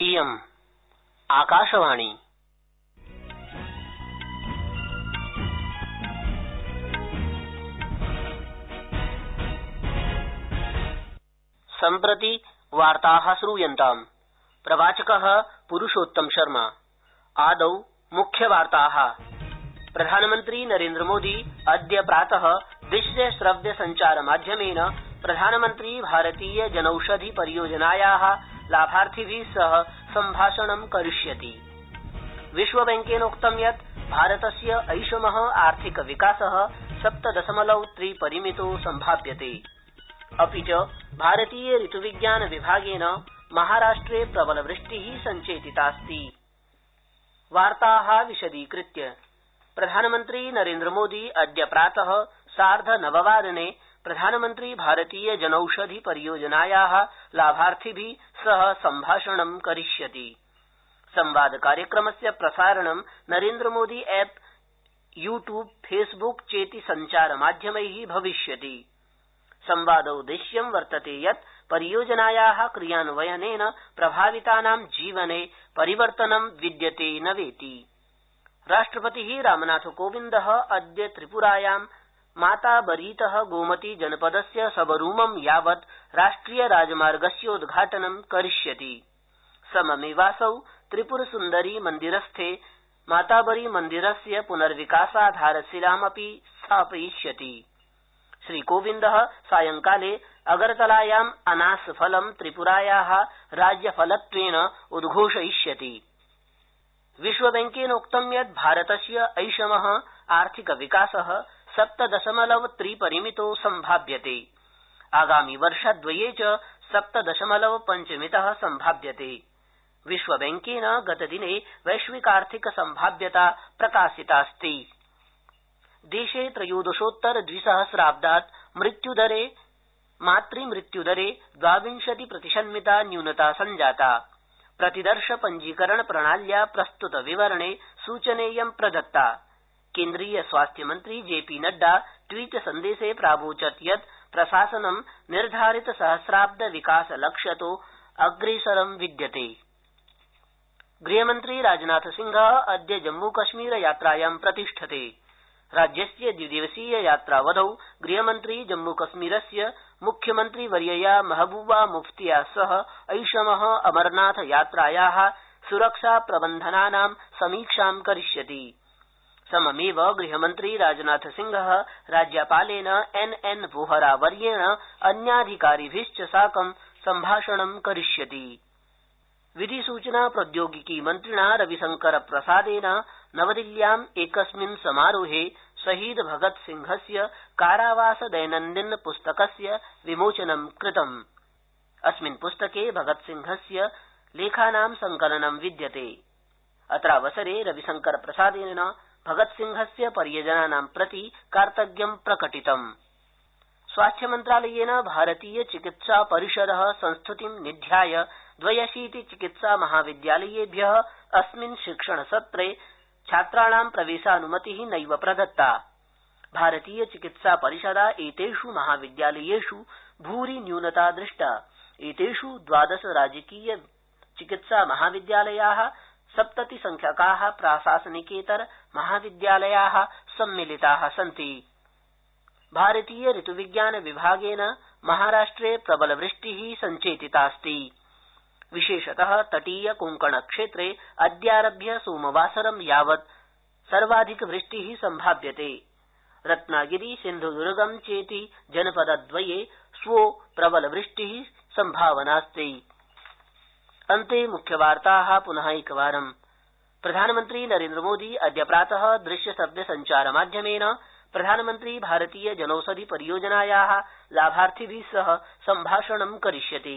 इयम्, आकाशवाणी। सम्प्रति वार्ता श्रूयन्ताम्। प्रवाचक पुरुषोत्तम शर्मा। आदौ मुख्यवार्ता प्रधानमन्त्री नरेन्द्रमोदी अद्य प्रात दृश्य श्रव्य संचार माध्यमेन प्रधानमन्त्री भारतीय जनौषधि परियोजनाया लाभार्थिभि सह सम्भाषणं करिष्यति। विश्वबैंकेनोक्तं यत् भारतस्य ऐषम आर्थिक विकास सप्त दशमलव त्रि परिमितो सम्भाव्यते। अपि च भारतीय ऋत्विज्ञान विभागेन महाराष्ट्रे प्रबलवृष्टि सञ्चेतितास्ति। प्रधानमन्त्री नरेन्द्रमोदी अद्य प्रात सार्धनववादने प्रधानमन्त्री भारतीय जनौषधि परियोजनाया लाभार्थिभि सह सम्भाषणं करिष्यति। संवादकार्यक्रमस्य प्रसारणं Narendra Modi app you tube Facebook चेति संचारमाध्यमै भविष्यति। संवादोद्देश्यं वर्तते यत् परियोजनाया क्रियान्वयनेन प्रभावितानां जीवने परिवर्तनं विद्यते न वेति। राष्ट्रपति रामनाथकोविन्द अद्य त्रिप्रायां माताबरीत गोमती जनपदस्य सबरूमं यावत् राष्ट्रिय राजमार्गस्योद्घाटनं करिष्यति। सममेवासौ त्रिप्रसुन्दरी मन्दिरस्थे माताबरी मन्दिरस्य पुनर्विकासाधारशिलामपि स्थापयिष्यति। श्रीकोविन्द सायंकाले अगरतलायाम् अनासफलं त्रिप्राया राज्यफलत्वेन उद्घोषयिष्यति। विश्वबैंकेनोक्तं यत् भारतस्य ऐषम आर्थिक विकास सप्त दशमलव त्रि परिमितो सम्भाव्यते। आगामि वर्षद्वये च सप्त दशमलव पञ्चमित सम्भाव्यते। विश्वबैंकेन गतदिने वैश्विकार्थिक सम्भाव्यता प्रकाशितास्ति। देशे त्रयोदशोत्तर द्विसहस्राब्दात् मृत्युदरे, मातृमृत्युदरे द्वाविंशति प्रतिशन्मिता न्यूनता सञ्जाता। प्रतिदर्श पञ्जीकरण प्रणाल्या प्रस्तुत विवरणे सूचनेयं प्रदत्ता। केंद्रीय स्वास्थ्यमन्त्री जेपी नड्डा ट्वीट सन्देशे प्रावोचत् यत् प्रशासनं निर्धारित सहस्राब्द विकास लक्ष्यतो अग्रेसरं विद्यते। गृहमन्त्री राजनाथसिंह अद्य जम्मूकश्मीर यात्रायां प्रतिष्ठते। राज्यस्य द्विदिवसीय यात्रावधौ गृहमन्त्री जम्मूकश्मीरस्य मुख्यमन्त्रिवर्यया महबूबा मुफ्तिया सह ऐषम अमरनाथ यात्राया सुरक्षाप्रबन्धनानां समीक्षां करिष्यति। सममेव गृहमन्त्री राजनाथसिंह राज्यपालेन एन एन वोहरावर्येण अन्याधिकारिभिश्च साकं सम्भाषणं करिष्यति। विधिसूचना प्रौद्योगिकी मन्त्रिणा रविशंकरप्रसादेन नवदिल्ल्याम् एकस्मिन् समारोहे शहीद भगतसिंहस्य कारावास दैनन्दिन पुस्तकस्य विमोचनं कृतम्। अस्मिन् पुस्तके भगतसिंहस्य लेखानां संकलनं विद्यते। अत्रावसरे रविशंकरप्रसादेन भगतसिंहस्य परिजनानां प्रति कार्तज्ञं प्रकटितम्। स्वास्थ्यमन्त्रालयेन भारतीय चिकित्सा परिषद संस्तुतिं निध्याय द्वयशीति चिकित्सा महाविद्यालयेभ्य अस्मिन् शिक्षणसत्रे छात्राणां प्रवेशानुमति नैव प्रदत्ता। भारतीय चिकित्सा परिषदा एतेष् महाविद्यालयेष् भूरि न्यूनता दृष्टा। एतेष् द्वादश राजकीय चिकित्सा महाविद्यालया सप्तति संख्याका प्राशासनिकेतर महाविद्यालया सम्मिलिता सन्ति। भारतीय ऋत्विज्ञान विभागेन महाराष्ट्रे प्रबलवृष्टि सञ्चेतितास्ति विशेषत तटीय कोंकण क्षेत्रे अद्यारभ्य सोमवासरं यावत् सर्वाधिकवृष्टि सम्भाव्यते। रत्नागिरी सिन्धुदुर्गम चेति जनपदद्वये श्वो प्रबलवृष्टि सम्भावनास्ति। अन्ते मुख्यवार्ता पुनः एकवारम्। प्रधानमन्त्री नरेन्द्रमोदी अद्य प्रात दृश्यश्रव्य संचारमाध्यमेन प्रधानमन्त्री भारतीय जनौषधि परियोजनाया लाभार्थिभि सह सम्भाषणं करिष्यति।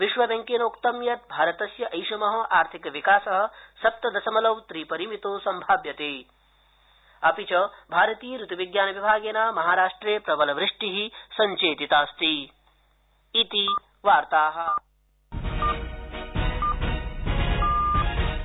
विश्वबैंकेनोक्तं यत् भारतस्य ऐषम आर्थिक विकास सप्त दशमलव त्रि परिमितो सम्भाव्यते। अपि च भारतीय ऋत्विज्ञान विभागेन महाराष्ट्रे प्रबलवृष्टि सञ्चेतितास्ति।